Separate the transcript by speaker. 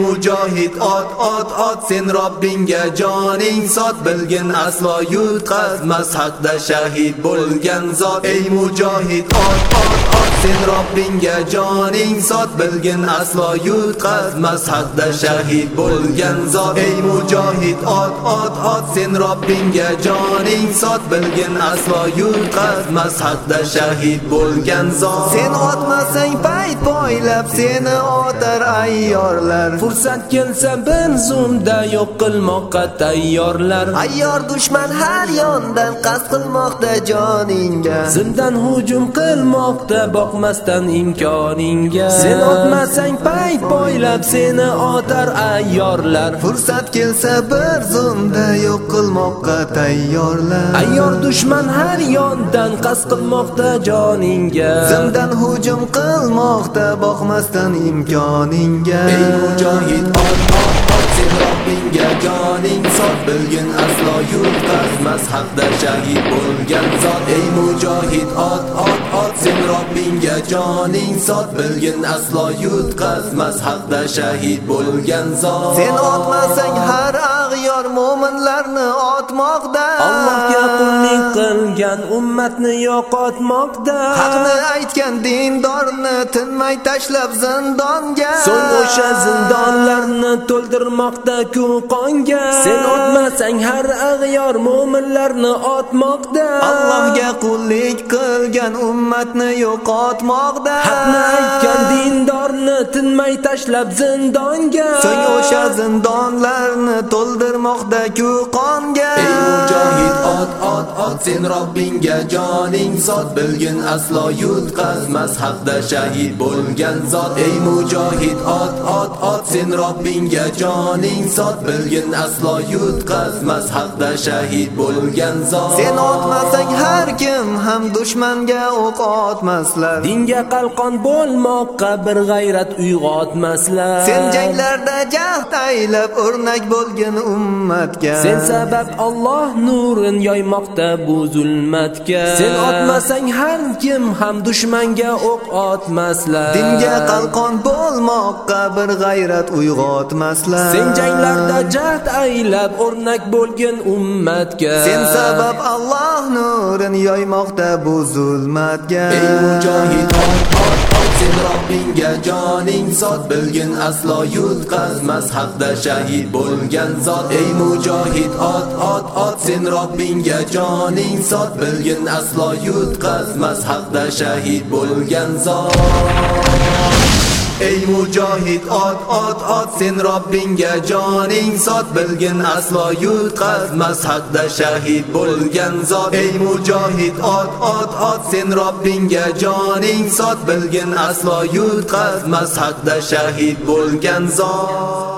Speaker 1: mujohid ot ot ot sen robbingga joning sot bilgin aslo yutqazmas haqda shahid bo'lgan zot ey mujohid ot ot sen robbingga joning sot bilgin aslo yutqazmas haqda shahid bo'lgan zot. Ey mujohid ot ot ot sen robbingga joning sot bilgin aslo yutqazmas haqda shahid bo'lgan zot.
Speaker 2: Sen otmasang payt poylab seni otar ayyorlar.
Speaker 3: Fursat kelsa bir zumda yo'q qilmoqqa tayyorlar.
Speaker 2: Ayyor dushman har yondan qasd qilmoqda joningga.
Speaker 3: Zimdan hujum qilmoqda boqmasdan imkoningga. Sen otmasang payt poylab seni otar ayyorlar.
Speaker 2: Fursat kelsa bir zumda yo'q qilmoqqa tayyorlar.
Speaker 3: Ayyor dushman har yondan qasd qilmoqda joningga.
Speaker 2: Zimdan hujum qilmoqda boqmasdan imkoningga.
Speaker 1: Ey mujohid ot ot ot sen robbingga joning. Sot bilgin aslo yutqazmas haqda shahid bo'lgan zot. Ey mujohid ot robbingga joning sot bilgin aslo yutqazmas haqda shahid bo'lgan zot.
Speaker 2: Sen otmasang har ag'yor mo'minlarni otmoqda.
Speaker 3: Qilgan ummatni yo'qotmoqda.
Speaker 2: Haqni aytgan dindorni tinmay tashlab zindonga.
Speaker 3: So'ng o'sha zindonlarni to'ldirmoqda ku qonga sen otmasang har ag'yor mo'minlarni otmoqda.
Speaker 2: Allohga qullik qilgan ummatni yo'qotmoqda.
Speaker 3: Haqni aytgan dindorni tinmay tashlab zindonga.
Speaker 2: So'ng o'sha zindonlarni to'ldirmoqda ku qonga.
Speaker 1: Ey mujohid ot ot ot sen robbingga joning. Sot bilgin aslo yutqazmas haqda shahid bo'lgan zot. Ey mujohid ot ot ot sen robbingga joning. Sot bilgin aslo yutqazmas haqda shahid bo'lgan zot.
Speaker 2: Sen otmasang har kim ham dushmanga o'q otmaslar.
Speaker 3: Dinga qalqon bo'lmoqqa bir g'ayrat uyg'otmaslar.
Speaker 2: Sen janglarda jahd aylab o'rnak bo'lgin ummatga.
Speaker 3: Sen sabab Alloh nurin yoymoqda bu zulmatga. Sen otmasang har kim ham dushmanga o'q otmaslar.
Speaker 2: Dinga qalqon bo'lmoqqa bir g'ayrat uyg'otmaslar.
Speaker 3: Sen janglarda jahd aylab o'rnak bo'lgin ummatga.
Speaker 2: Sen sabab Alloh nurin yoymoqda bu zulmatga.
Speaker 1: Ey mujohid ot ot ot sen robbingga joning sot bilgin aslo yutqazmas haqda shahid bo'lgan zot. Ey mujohid ot ot ot sen robbingga joning sot. Bilgin aslo yutqazmas haqda shahid bo'lgan zot. Ey mujohid ot ot ot sen robbingga joning sot. Bilgin aslo yutqazmas haqda shahid bo'lgan zot. Ey mujohid ot ot ot sen robbingga joning sot. Bilgin aslo yutqazmas haqda shahid bo'lgan zot.